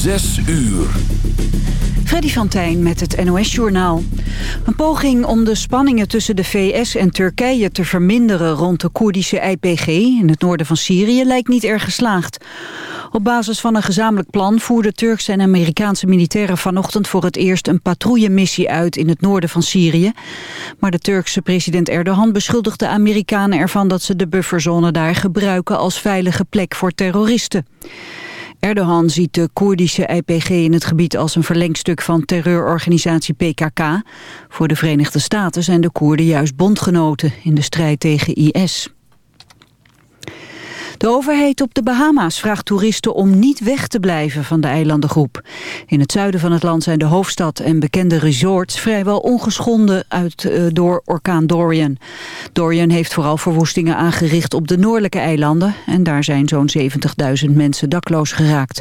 Zes uur. Freddy van Tijn met het NOS-journaal. Een poging om de spanningen tussen de VS en Turkije te verminderen... rond de Koerdische IPG in het noorden van Syrië lijkt niet erg geslaagd. Op basis van een gezamenlijk plan voerden Turkse en Amerikaanse militairen vanochtend voor het eerst een patrouillemissie uit in het noorden van Syrië. Maar de Turkse president Erdogan beschuldigt de Amerikanen ervan dat ze de bufferzone daar gebruiken als veilige plek voor terroristen. Erdogan ziet de Koerdische IPG in het gebied als een verlengstuk van terreurorganisatie PKK. Voor de Verenigde Staten zijn de Koerden juist bondgenoten in de strijd tegen IS. De overheid op de Bahama's vraagt toeristen om niet weg te blijven van de eilandengroep. In het zuiden van het land zijn de hoofdstad en bekende resorts vrijwel ongeschonden uit, uh, door orkaan Dorian. Dorian heeft vooral verwoestingen aangericht op de noordelijke eilanden en daar zijn zo'n 70.000 mensen dakloos geraakt.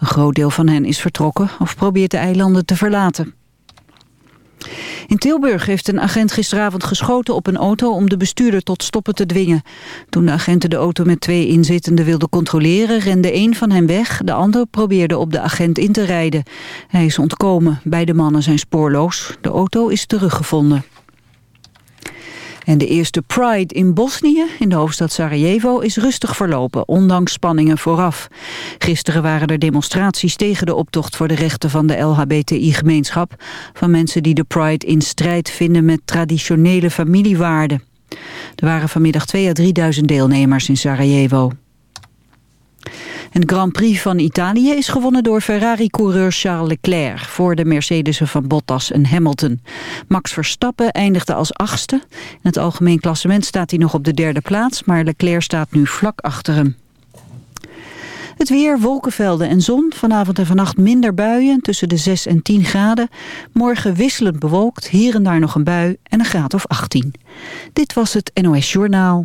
Een groot deel van hen is vertrokken of probeert de eilanden te verlaten. In Tilburg heeft een agent gisteravond geschoten op een auto om de bestuurder tot stoppen te dwingen. Toen de agenten de auto met twee inzittenden wilden controleren, rende een van hen weg. De ander probeerde op de agent in te rijden. Hij is ontkomen. Beide mannen zijn spoorloos. De auto is teruggevonden. En de eerste Pride in Bosnië, in de hoofdstad Sarajevo, is rustig verlopen, ondanks spanningen vooraf. Gisteren waren er demonstraties tegen de optocht voor de rechten van de LHBTI-gemeenschap, van mensen die de Pride in strijd vinden met traditionele familiewaarden. Er waren vanmiddag 2.000 à 3.000 deelnemers in Sarajevo. En Grand Prix van Italië is gewonnen door Ferrari-coureur Charles Leclerc... voor de Mercedesen van Bottas en Hamilton. Max Verstappen eindigde als achtste. In het algemeen klassement staat hij nog op de derde plaats... maar Leclerc staat nu vlak achter hem. Het weer, wolkenvelden en zon. Vanavond en vannacht minder buien, tussen de 6 en 10 graden. Morgen wisselend bewolkt, hier en daar nog een bui en een graad of 18. Dit was het NOS Journaal.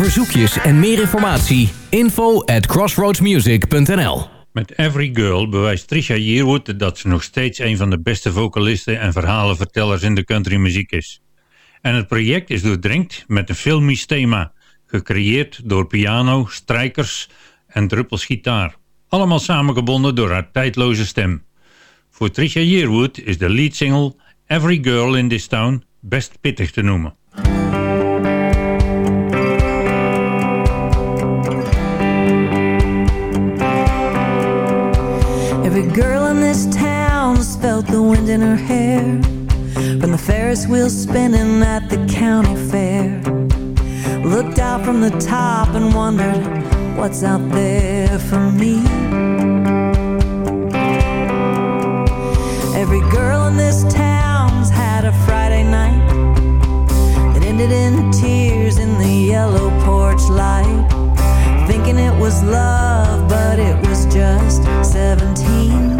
Verzoekjes en meer informatie, info at crossroadsmusic.nl Met Every Girl bewijst Trisha Yearwood dat ze nog steeds een van de beste vocalisten en verhalenvertellers in de countrymuziek is. En het project is doordrenkt met een filmisch thema, gecreëerd door piano, strijkers en druppels gitaar. Allemaal samengebonden door haar tijdloze stem. Voor Trisha Yearwood is de lead single Every Girl in This Town best pittig te noemen. Every girl in this town has felt the wind in her hair. From the Ferris wheel spinning at the county fair. Looked out from the top and wondered What's out there for me. Every girl in this town's had a Friday night That ended in tears in the yellow porch light thinking it was love, but it was just 17.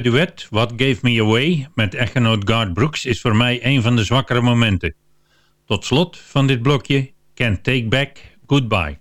Duet What Gave Me Away met echtgenoot Guard Brooks is voor mij een van de zwakkere momenten. Tot slot van dit blokje Can Take Back Goodbye.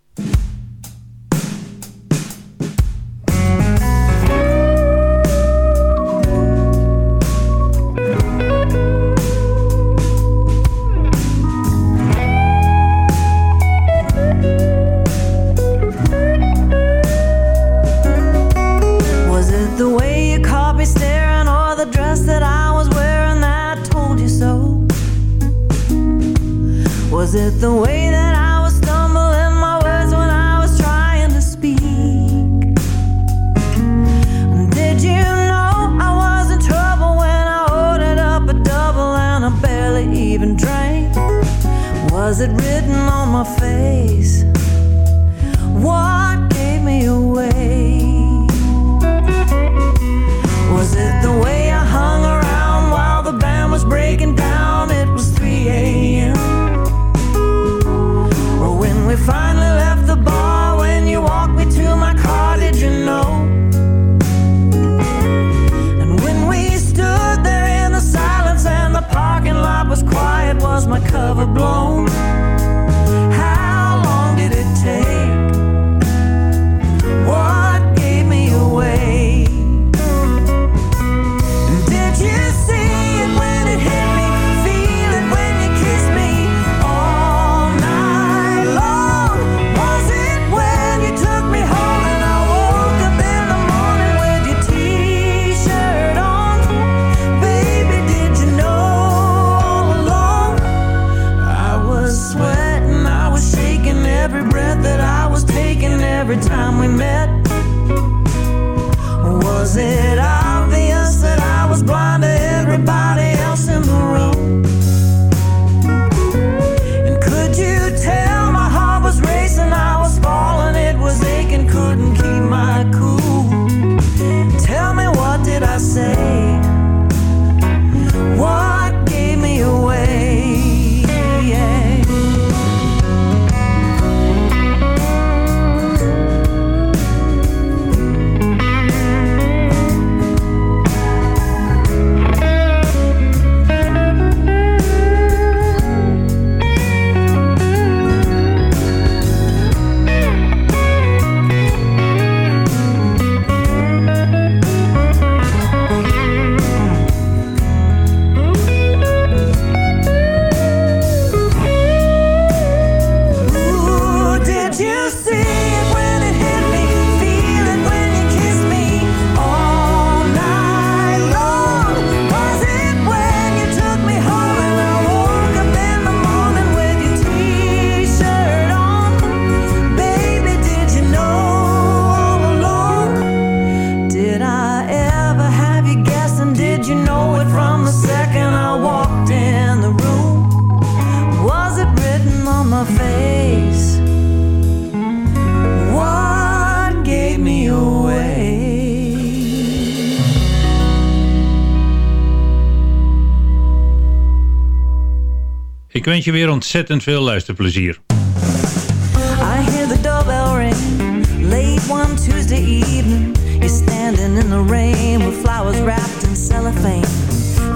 je weer ontzettend veel luisterplezier. I hear the doorbell ring, late one Tuesday evening. You're standing in the rain with flowers wrapped in cellophane.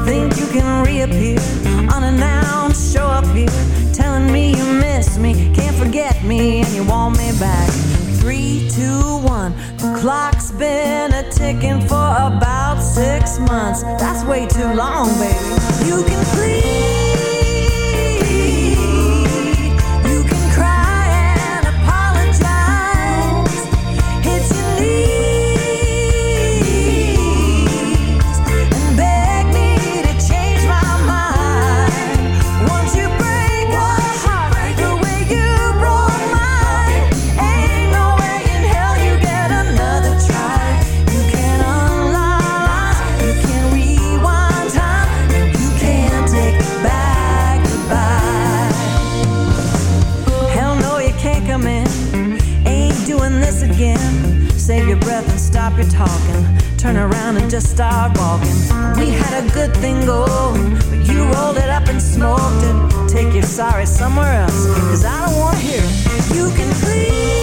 Think you can reappear, unannounced, show up here. Telling me you miss me, can't forget me, and you want me back. Three, two, one, the clock's been a ticking for about six months. That's way too long, baby. You can please. just start walking. We had a good thing going, but you rolled it up and smoked it. Take your sorry somewhere else, cause I don't wanna hear it. You can please.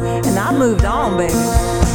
and I moved on, baby.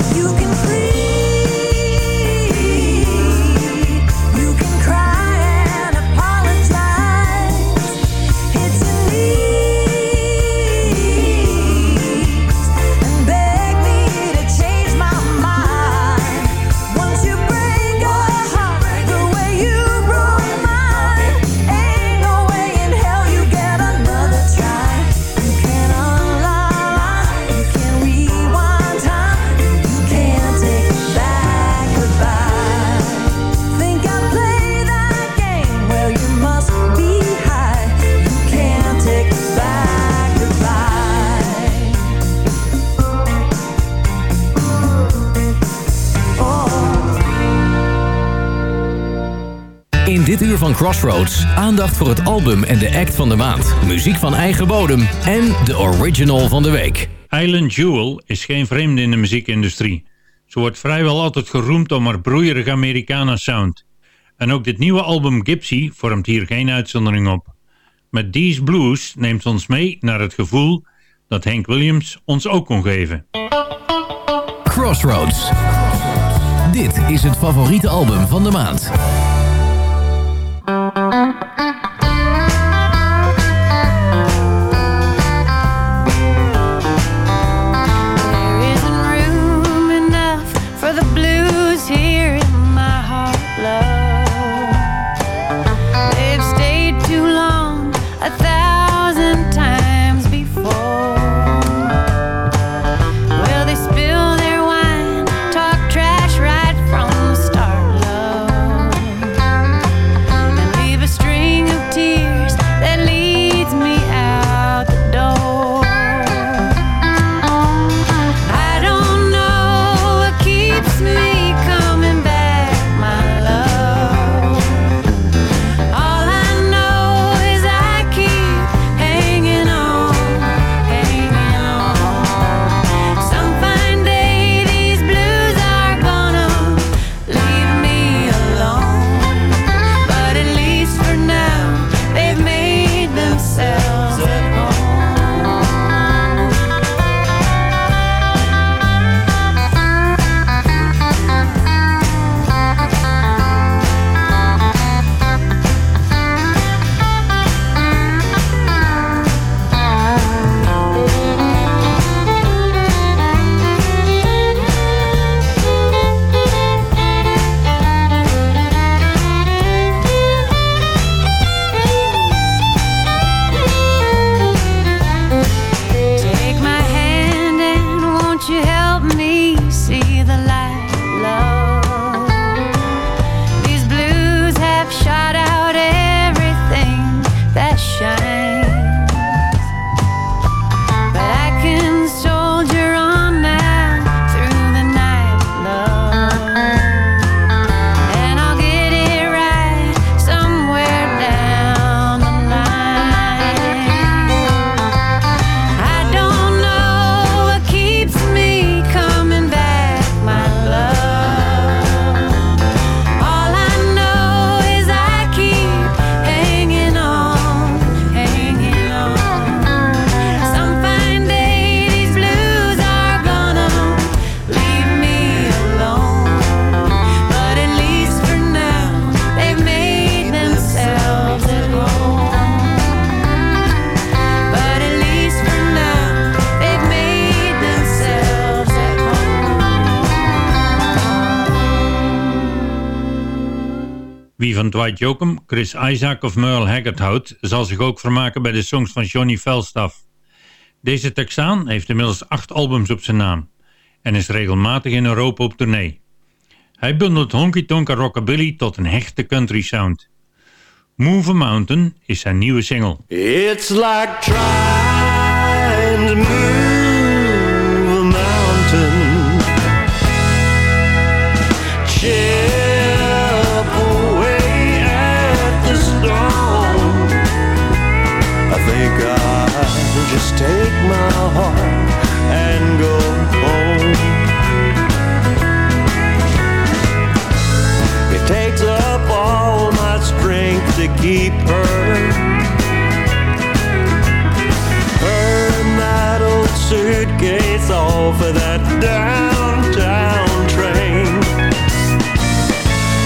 Van Crossroads aandacht voor het album en de act van de maand. Muziek van eigen bodem en de original van de week. Island Jewel is geen vreemde in de muziekindustrie. Ze wordt vrijwel altijd geroemd om haar broeierige Americana sound. En ook dit nieuwe album Gypsy vormt hier geen uitzondering op. Met These Blues neemt ons mee naar het gevoel dat Hank Williams ons ook kon geven. Crossroads. Dit is het favoriete album van de maand. Thank you. Dwight Jokum, Chris Isaac of Merle Haggard houdt, zal zich ook vermaken bij de songs van Johnny Falstaff. Deze Texaan heeft inmiddels acht albums op zijn naam en is regelmatig in Europa op tournee. Hij bundelt honky-tonka rockabilly tot een hechte country sound. Move a Mountain is zijn nieuwe single. It's like trying just take my heart and go home. It takes up all my strength to keep her. Turn that old suitcase off of that downtown train.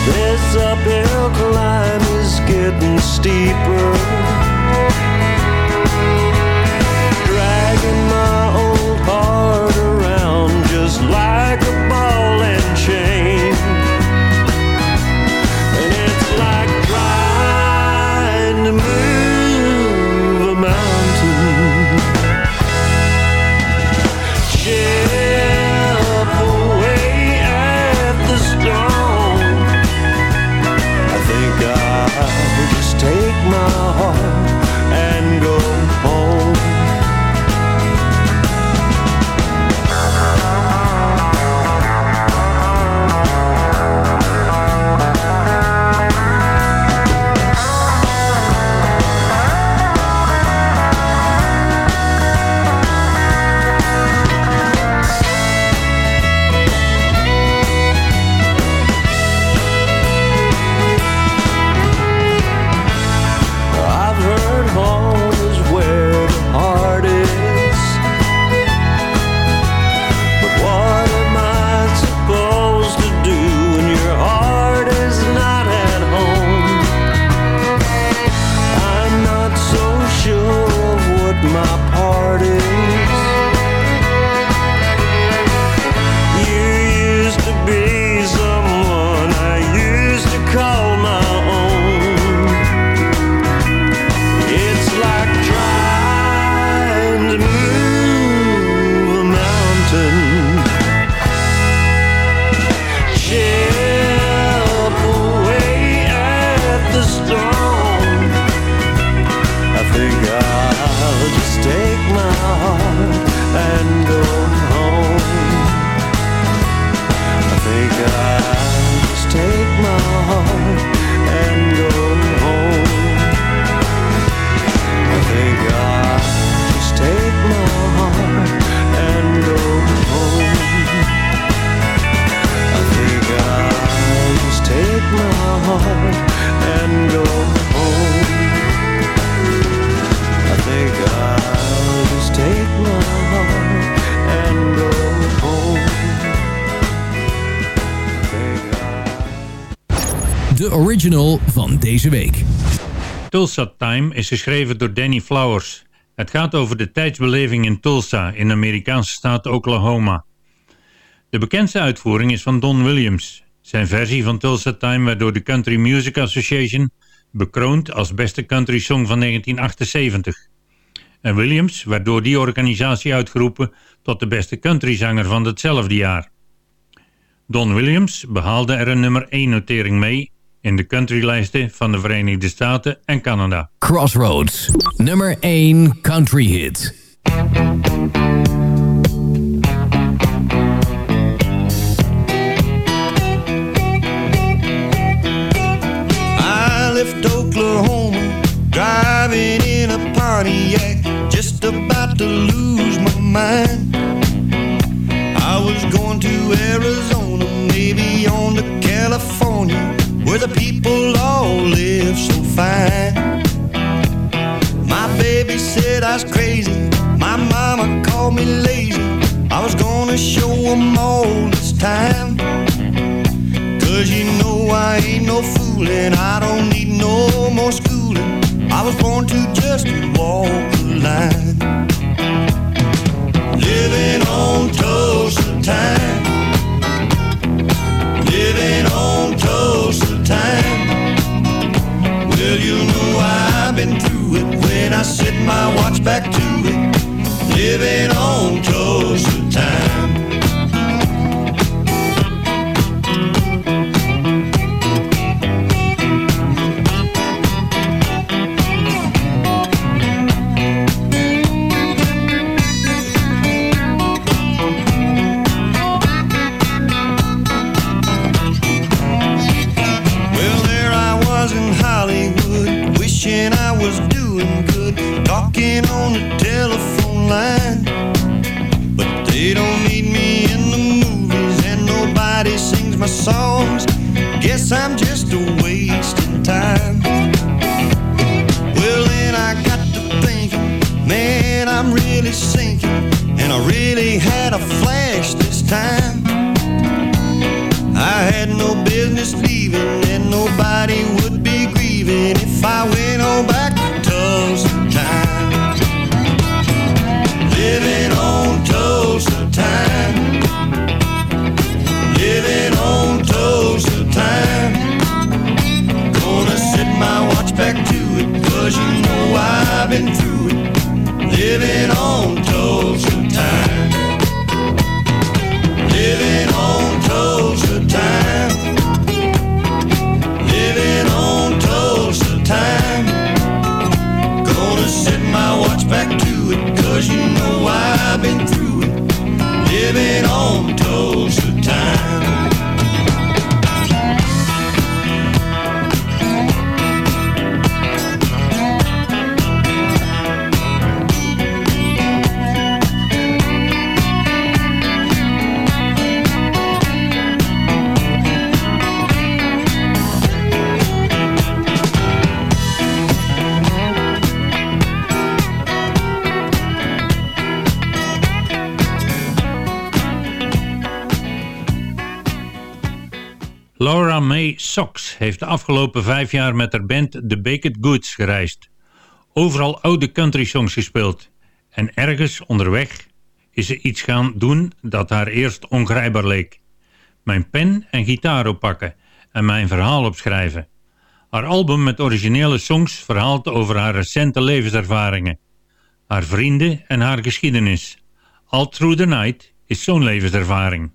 This uphill climb is getting steeper. Original van deze week. Tulsa Time is geschreven door Danny Flowers. Het gaat over de tijdsbeleving in Tulsa in de Amerikaanse staat Oklahoma. De bekendste uitvoering is van Don Williams. Zijn versie van Tulsa Time werd door de Country Music Association bekroond als beste country song van 1978. En Williams werd door die organisatie uitgeroepen tot de beste countryzanger van datzelfde jaar. Don Williams behaalde er een nummer 1 notering mee in de countrylijsten van de Verenigde Staten en Canada. Crossroads, nummer 1 country hit. I left Oklahoma, driving in a Pontiac, just about to lose my mind. Where the people all live so fine. My baby said I was crazy, my mama called me lazy. I was gonna show 'em all this time. Cause you know I ain't no fooling, I don't need no more schooling. I was born to just walk the line. Living on Tulsa time. My watch back to it. Living on Tulsa time. Laura May Sox heeft de afgelopen vijf jaar met haar band The Baked Goods gereisd. Overal oude country songs gespeeld. En ergens onderweg is ze iets gaan doen dat haar eerst ongrijpbaar leek. Mijn pen en gitaar oppakken en mijn verhaal opschrijven. Haar album met originele songs verhaalt over haar recente levenservaringen. Haar vrienden en haar geschiedenis. All Through the Night is zo'n levenservaring.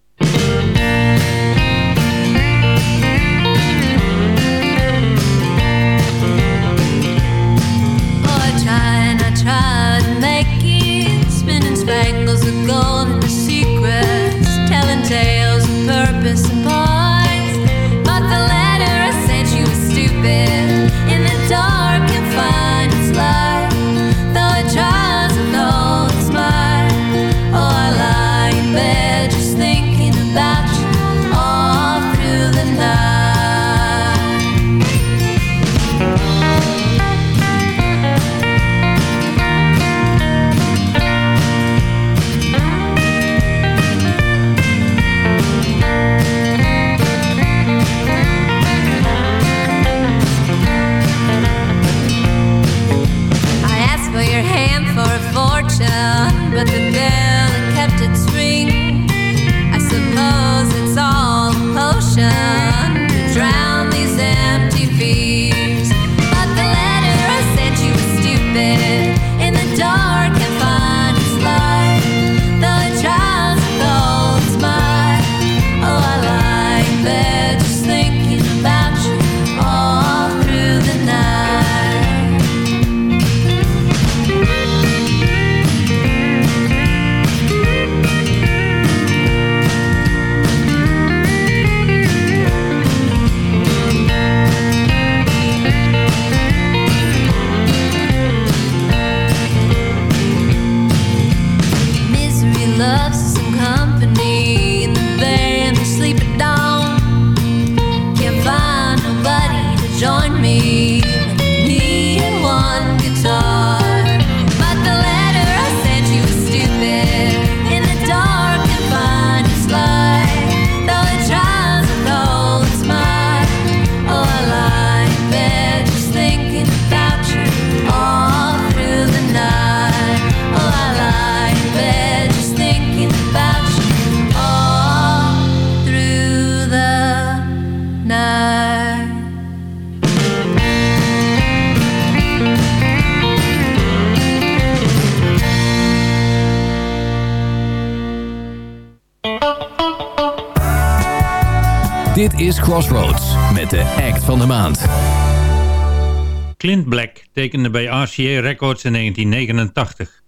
Black tekende bij RCA Records in 1989.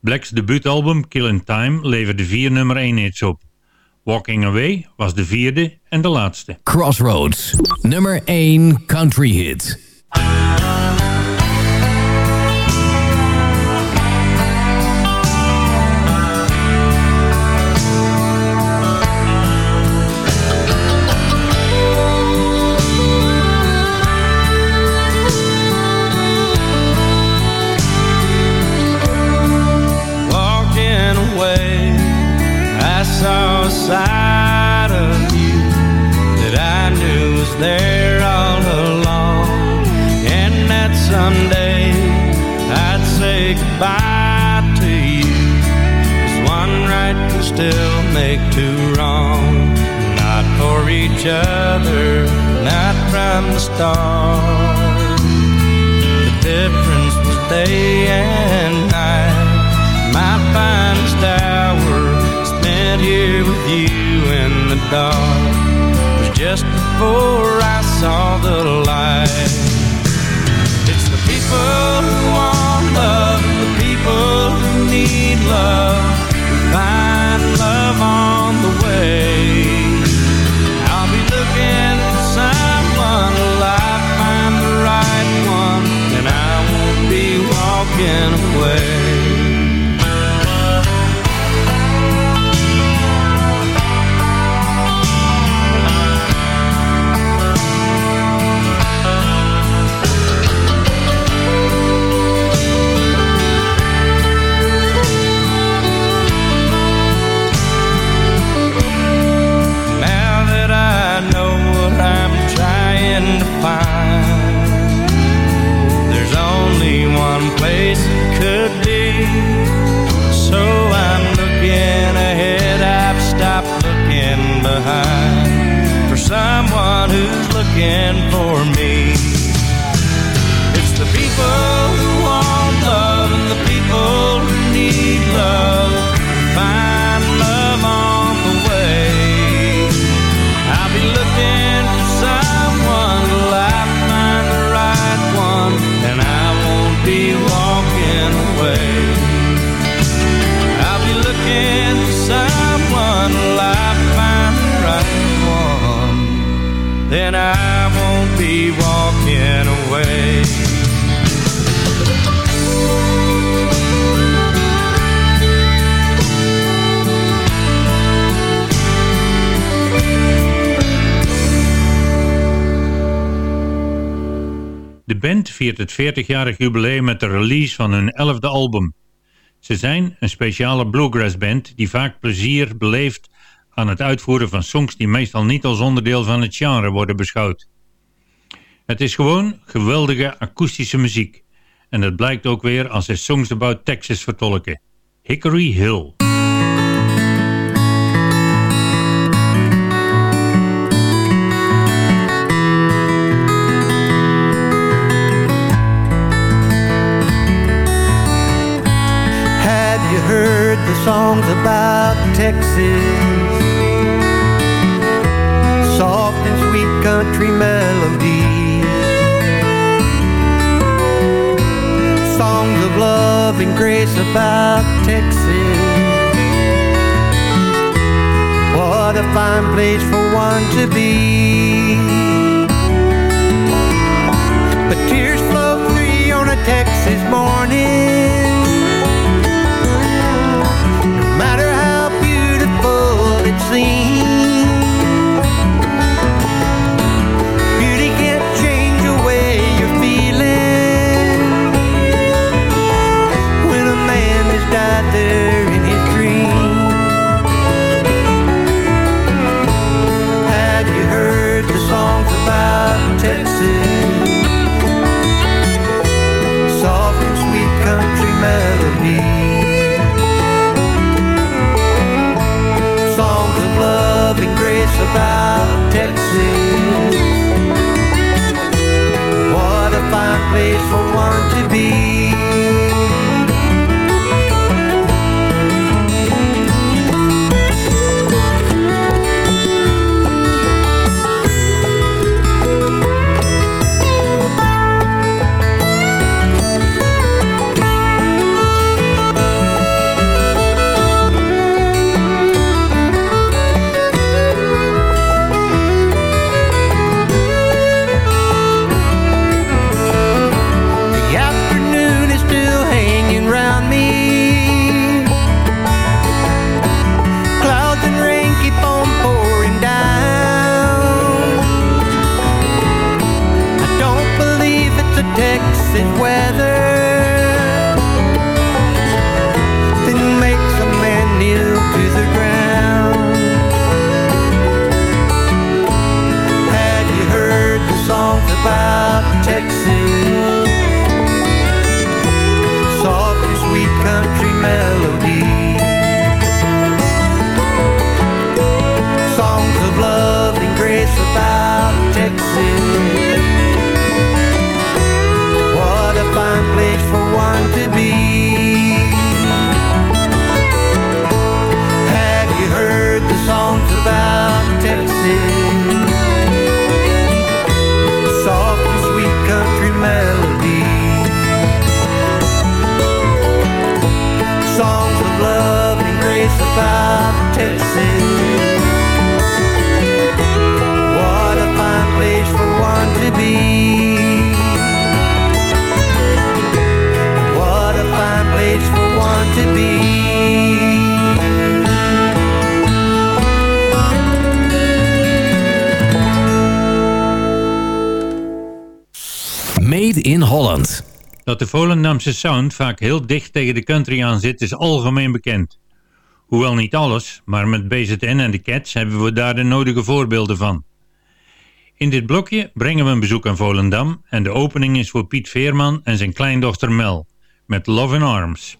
Black's debuutalbum Killin' Time leverde vier nummer 1 hits op. Walking Away was de vierde en de laatste. Crossroads, nummer 1 country hit. Saw a side of you that I knew was there all along. And that someday I'd say goodbye to you. 'Cause one right can still make two wrong. Not for each other, not from the start. The difference was day and night. My finest hour spent here with you in the dark was just before I saw the light. It's the people who want love, the people who need love, who find love on the way. I'll be looking for someone I find the right one, and I won't be walking only one place it could be. So I'm looking ahead, I've stopped looking behind for someone who's looking for me. Band viert het 40-jarig jubileum met de release van hun 11e album. Ze zijn een speciale bluegrass band die vaak plezier beleeft aan het uitvoeren van songs die meestal niet als onderdeel van het genre worden beschouwd. Het is gewoon geweldige akoestische muziek. En dat blijkt ook weer als ze Songs About Texas vertolken. Hickory Hill. Heard the songs about Texas? Soft and sweet country melodies. Songs of love and grace about Texas. What a fine place for one to be. But tears flow free on a Texas morning. Dat de Volendamse sound vaak heel dicht tegen de country aan zit is algemeen bekend. Hoewel niet alles, maar met BZN en de Cats hebben we daar de nodige voorbeelden van. In dit blokje brengen we een bezoek aan Volendam en de opening is voor Piet Veerman en zijn kleindochter Mel met Love in Arms.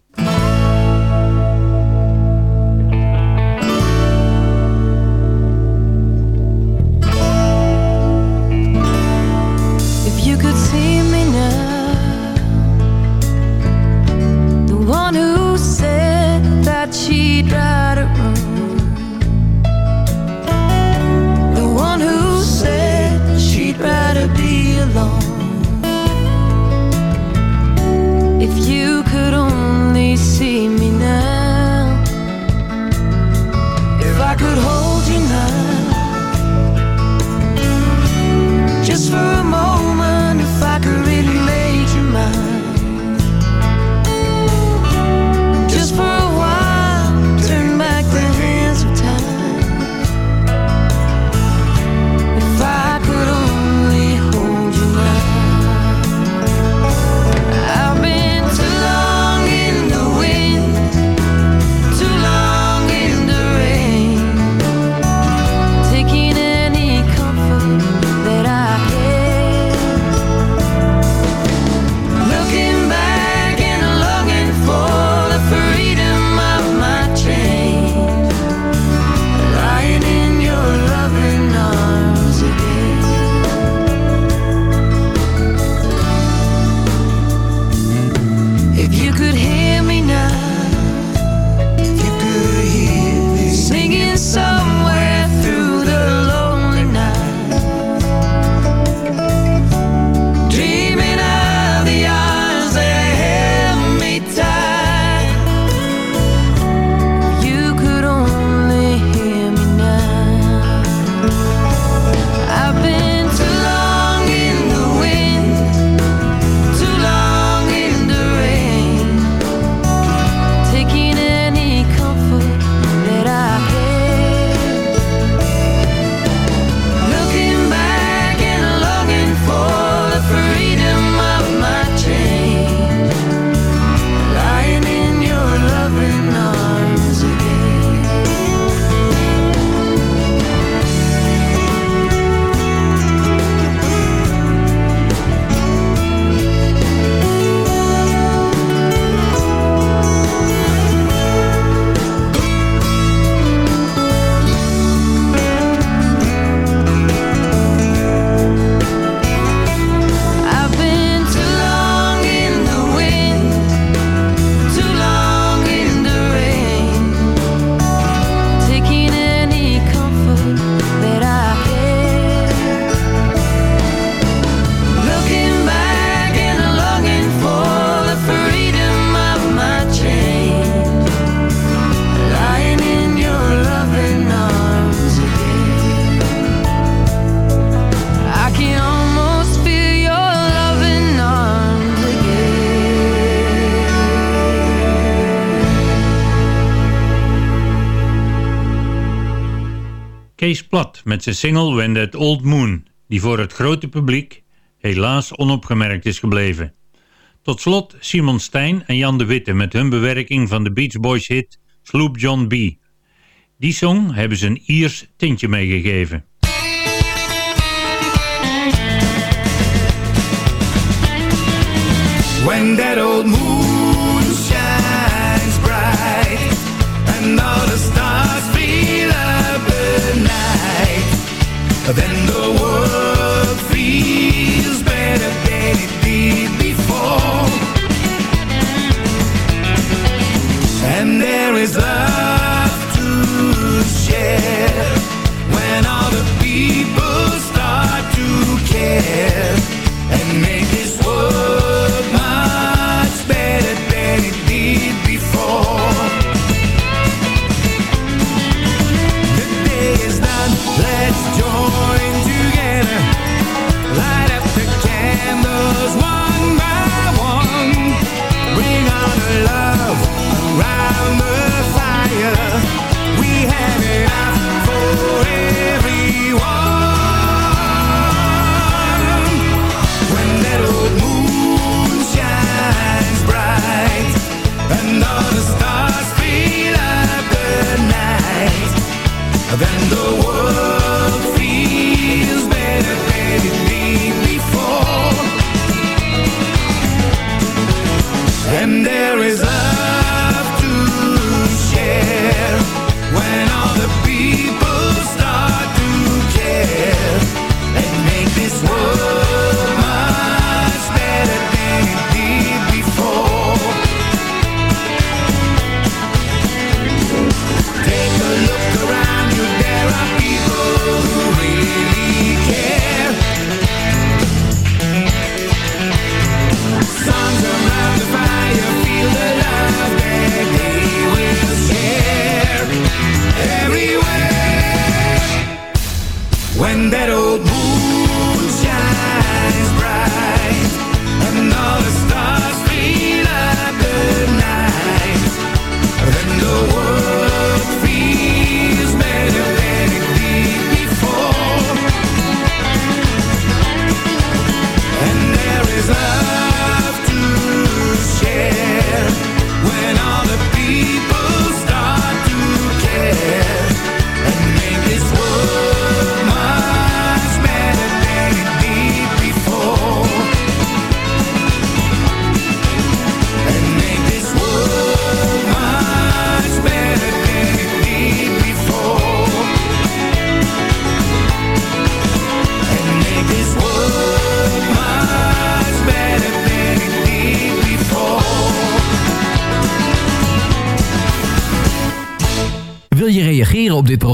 Met zijn single When That Old Moon, die voor het grote publiek helaas onopgemerkt is gebleven. Tot slot Simon Stein en Jan de Witte met hun bewerking van de Beach Boys hit Sloop John B. Die song hebben ze een Iers tintje meegegeven. When that old moon shines bright and all the Then the world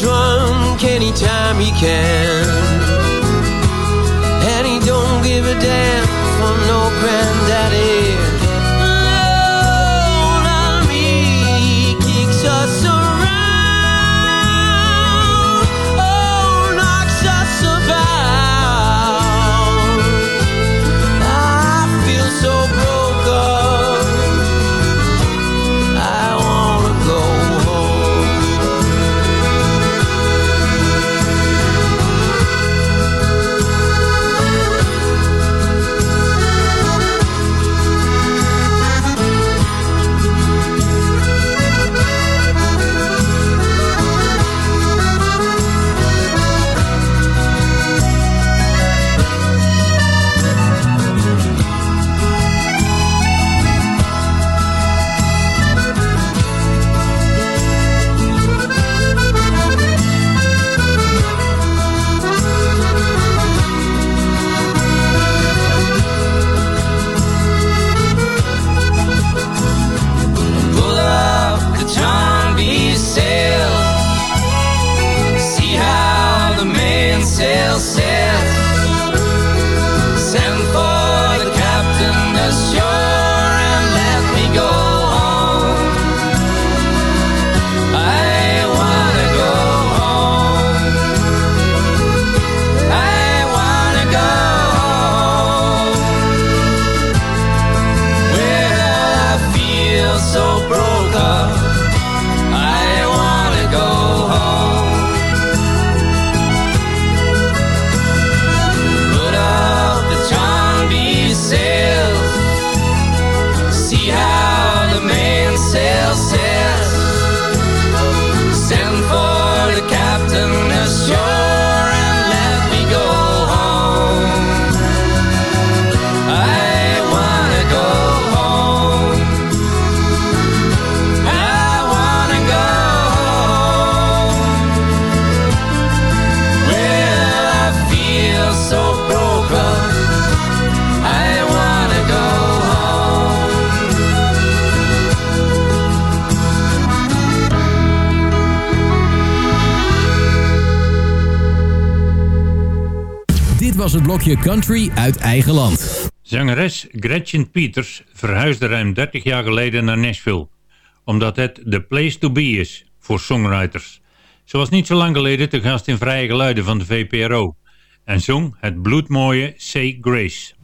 drunk anytime he can. het blokje country uit eigen land. Zangeres Gretchen Peters verhuisde ruim 30 jaar geleden naar Nashville. Omdat het the place to be is voor songwriters. Ze was niet zo lang geleden te gast in Vrije Geluiden van de VPRO. En zong het bloedmooie Say Grace.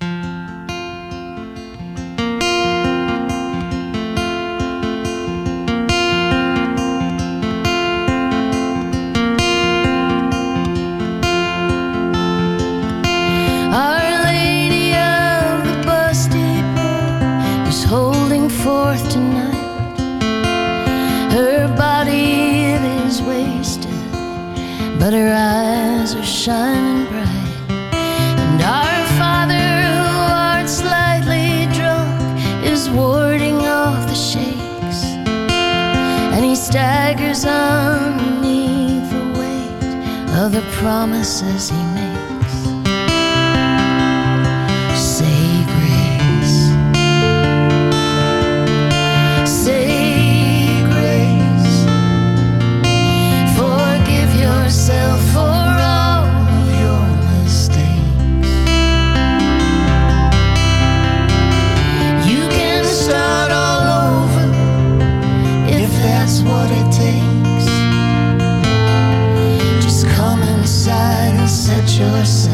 but her eyes are shining bright. And our Father, who art slightly drunk, is warding off the shakes, and he staggers underneath the weight of the promises he makes. set yourself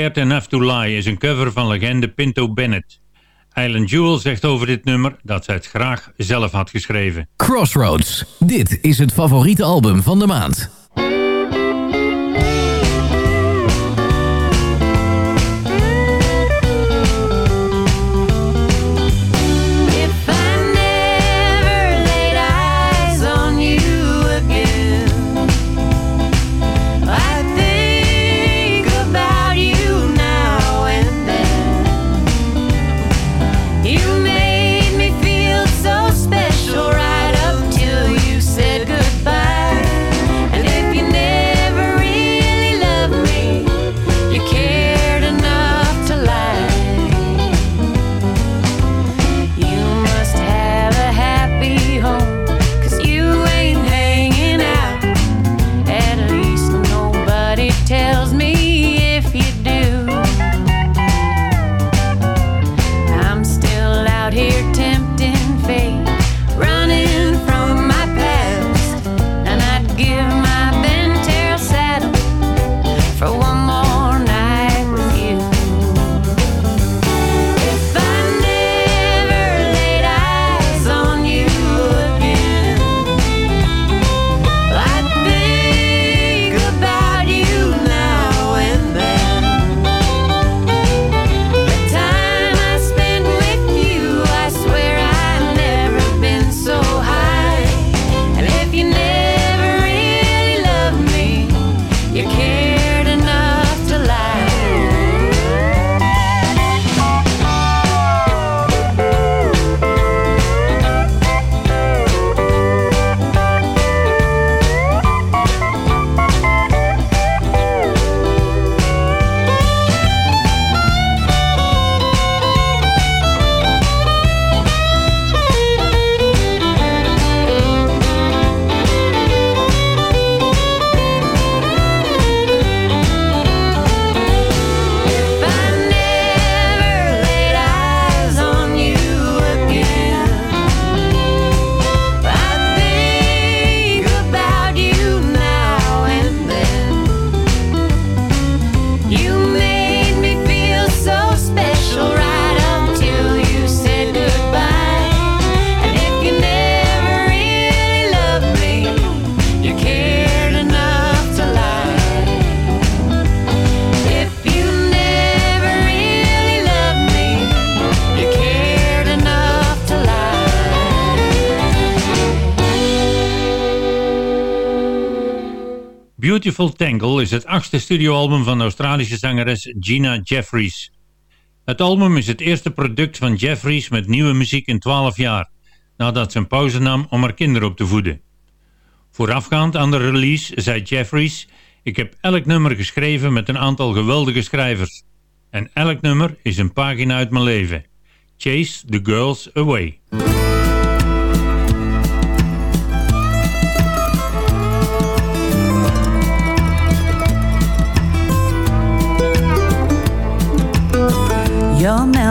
You Cared Enough to Lie is een cover van legende Pinto Bennett. Island Jewel zegt over dit nummer dat zij het graag zelf had geschreven. Crossroads. Dit is het favoriete album van de maand. Tangle is het achtste studioalbum van de Australische zangeres Gina Jeffries. Het album is het eerste product van Jeffries met nieuwe muziek in 12 jaar, nadat ze een pauze nam om haar kinderen op te voeden. Voorafgaand aan de release zei Jeffries, ik heb elk nummer geschreven met een aantal geweldige schrijvers. En elk nummer is een pagina uit mijn leven. Chase the Girls Away.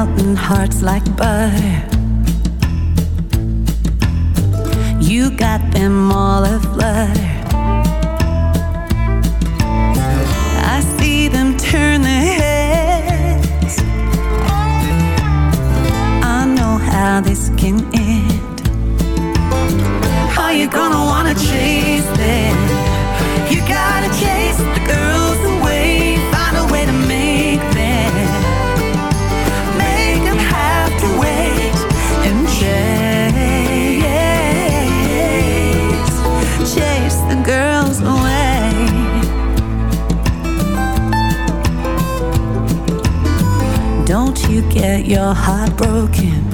Melting hearts like butter. You got them all aflutter. I see them turn their heads. I know how this can end. Are you gonna wanna chase your heart broken?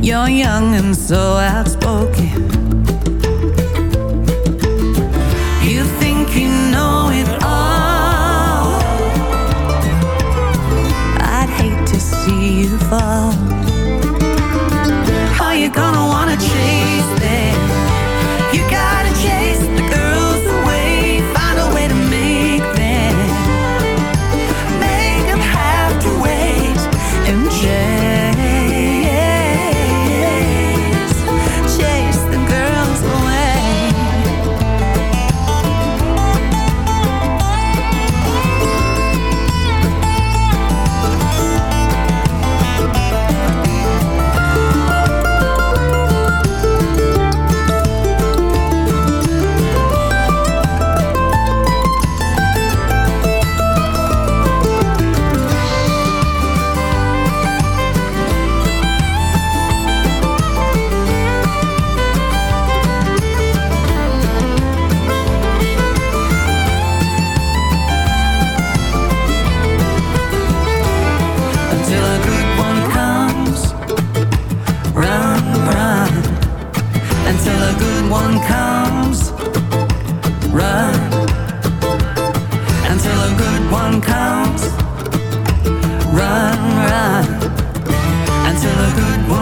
You're young and so outspoken.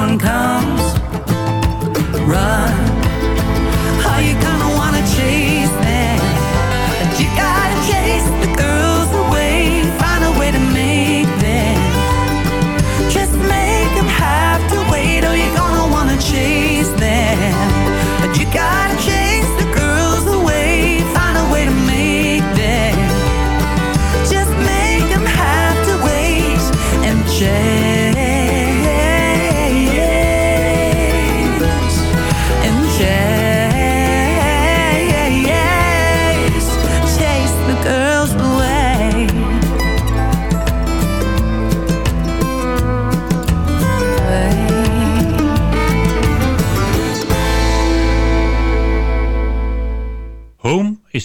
one come.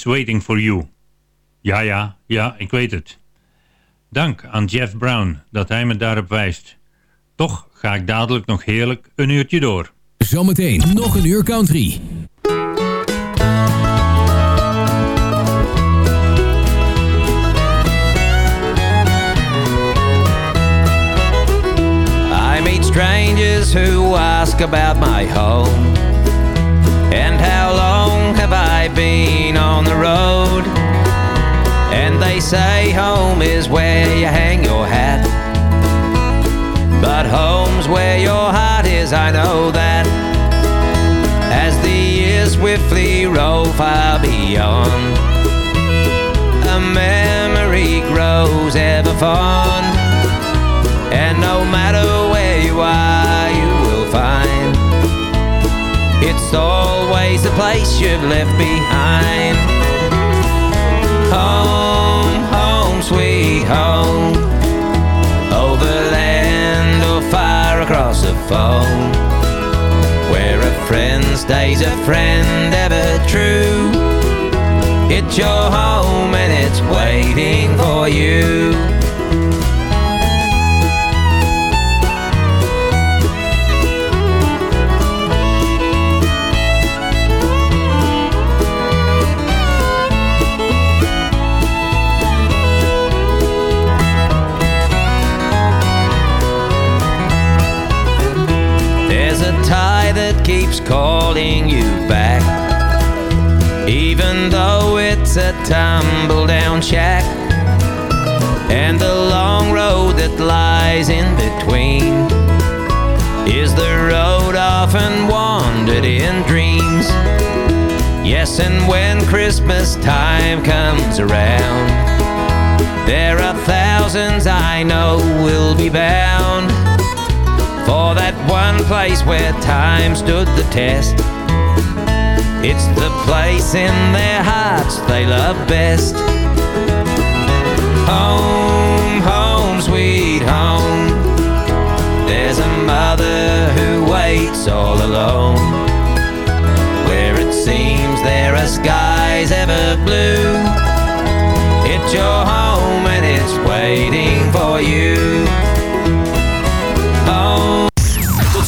Waiting for You. Ja, ja, ja, ik weet het. Dank aan Jeff Brown dat hij me daarop wijst. Toch ga ik dadelijk nog heerlijk een uurtje door. Zometeen nog een uur country. I meet strangers who ask about my home and how long have been on the road. And they say home is where you hang your hat, but home's where your heart is. I know that. As the years swiftly roll far beyond, a memory grows ever fond. And no matter it's always the place you've left behind. Home, home, sweet home, over land or far across the phone, where a friend stays a friend ever true. It's your home and it's waiting for you. Keeps calling you back. Even though it's a tumble down shack. And the long road that lies in between is the road often wandered in dreams. Yes, and when Christmas time comes around, there are thousands I know will be bound for that one place where time stood the test. It's the place in their hearts they love best. Home, home, sweet home. There's a mother who waits all alone. Where it seems there are skies ever blue. It's your home and it's waiting for you.